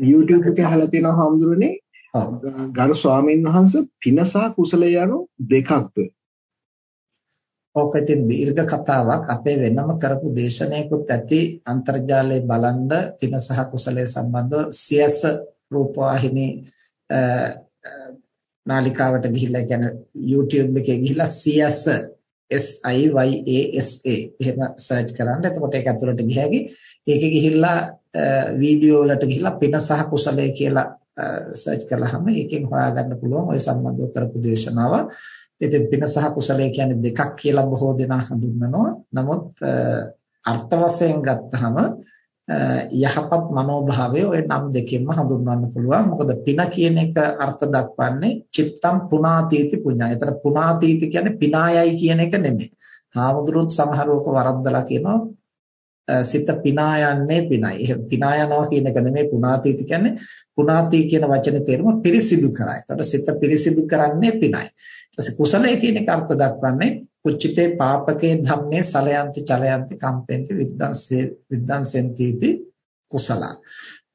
YouTube එකේ අහලා තියෙනවා හාමුදුරනේ. ගරු ස්වාමීන් වහන්සේ පින සහ කුසලය යනු දෙකක්ද? ඕක ඉතින් දීර්ඝ කතාවක්. අපේ වෙනම කරපු දේශනාවකුත් ඇති අන්තර්ජාලයේ බලන්න පින සහ කුසලයේ සම්බන්ධව සියස රූපවාහිනී නාලිකාවට ගිහිල්ලා කියන්නේ YouTube එකේ ගිහිල්ලා සියස S I Y A S A. එහෙම සර්ච් කරන්න. එතකොට ඒක ඇතුළට ගිහාගේ ඒකේ ගිහිල්ලා වීඩියෝ වලට ගිහිල්ලා පින සහ කුසලය කියලා සර්ච් කළාම ඒකෙන් හොයාගන්න පුළුවන් ওই සම්බන්ධව කරපු දේශනාව. ඉතින් පින සහ කුසලය කියන්නේ දෙකක් කියලා බොහෝ දෙනා හඳුන්වනවා. නමුත් අර්ථ වශයෙන් ගත්තහම යහපත් මනෝභාවය ওই නම් දෙකෙන්ම හඳුන්වන්න පුළුවන්. මොකද පින කියන එක අර්ථ දක්වන්නේ චිත්තම් පුනාතීති පුඤ්ඤය. ඒතර පුනාතීති කියන්නේ පිනායයි කියන එක නෙමෙයි. හාමුදුරුවෝ සමහරවක වරද්දලා කියනවා සිත පිනා යන්නේ පිනයි. එහෙනම් පිනා යනවා කියන එක නෙමෙයි පුනාතීති කියන්නේ පුනාති කියන වචනේ තේරුම පිරිසිදු කරයි. එතකොට සිත පිරිසිදු කරන්නේ පිනයි. ඊට පස්සේ කුසලය කියන එක අර්ථ දක්වන්නේ කුච්චිතේ පාපකේ ධම්මේ සලයන්ති චලයන්ති කම්පෙන්ති විද්දන්සේ විද්දන්සෙන්තිති කුසල.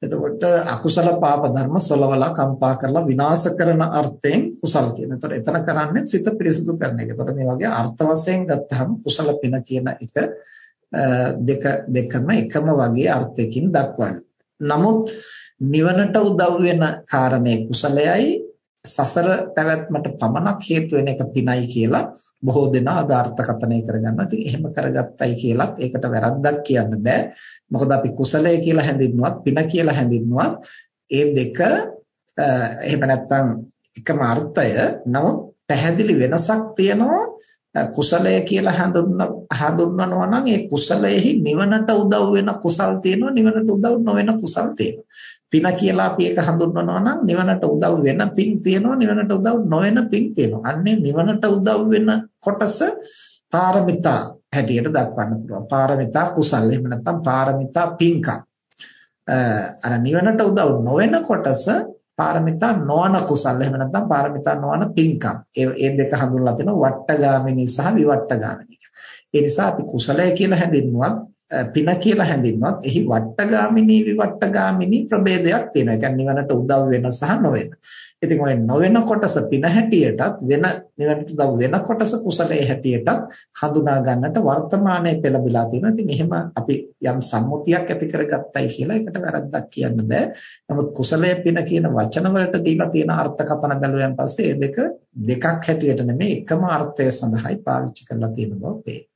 එතකොට අකුසල පාප ධර්ම සොලවලා කම්පා කරලා විනාශ කරන අර්ථයෙන් කුසල කියන. එතකොට එතන කරන්නේ සිත පිරිසිදු කරන එක. එතකොට මේ වගේ අර්ථ වශයෙන් ගත්තහම කුසල පින කියන එක දෙක දෙකම එකම වගේ අර්ථයකින් දක්වන්නේ. නමුත් නිවනට උදව් වෙන කාරණේ කුසලයයි සසර පැවැත්මට පමණක් හේතු වෙන එක පිනයි කියලා බොහෝ දෙනා අදාර්ථකතනය කරගන්නවා. ඉතින් එහෙම කරගත්තයි කියලත් ඒකට වැරද්දක් කියන්න බෑ. මොකද අපි කුසලය කියලා හැඳින්නුවත් පින කියලා හැඳින්නුවත් ඒ දෙක එහෙම නැත්නම් එකම අර්ථය නමුත් පැහැදිලි වෙනසක් තියෙනවා කුසලය කියලා හඳුන්වන හඳුන්වනවා නම් ඒ කුසලයෙහි නිවනට උදව් වෙන කුසල් තියෙනවා නිවනට උදව් නොවන කුසල් තියෙනවා. පින කියලා අපි ඒක හඳුන්වනවා නම් නිවනට උදව් වෙන පින් තියෙනවා නිවනට උදව් නොවන පින් තියෙනවා. අන්නේ නිවනට උදව් වෙන කොටස පාරමිතා හැටියට දක්වන්න පුළුවන්. පාරමිතා කුසල් එහෙම නැත්නම් පාරමිතා පින්කම්. අර නිවනට උදව් නොවන කොටස පාරමිතා නොවන කුසල් එහෙම නැත්නම් පාරමිතා නොවන පින්කම් ඒ ඒ දෙක හඳුන්වලා තියෙනවා වට්ටගාමිනී සහ විවට්ටගාමිනී. ඒ නිසා අපි කුසලය කියලා හැඳින්නුවත් පින කියලා හැඳින්වුවත් එහි වට්ටගාමිනී විවට්ටගාමිනී ප්‍රභේදයක් තියෙනවා. ඒ කියන්නේ නිවනට උදව් වෙන සහ නොවන. ඉතින් ඔය නොවන කොටස පින හැටියටත් වෙන නිවනට උදව් වෙන කොටස කුසලයේ හැටියටත් හඳුනා ගන්නට වර්තමානයේ පෙළඹිලා තියෙනවා. ඉතින් එහෙම අපි යම් සම්මුතියක් ඇති කරගත්තයි කියලා ඒකට වැරද්දක් කියන්න බෑ. නමුත් කුසලයේ පින කියන වචන වලට දීලා තියෙන අර්ථකථන බැලුවෙන් පස්සේ මේ දෙක දෙකක් හැටියට නෙමෙයි එකම අර්ථය සඳහායි පාවිච්චි කරලා තියෙන බව පේනවා.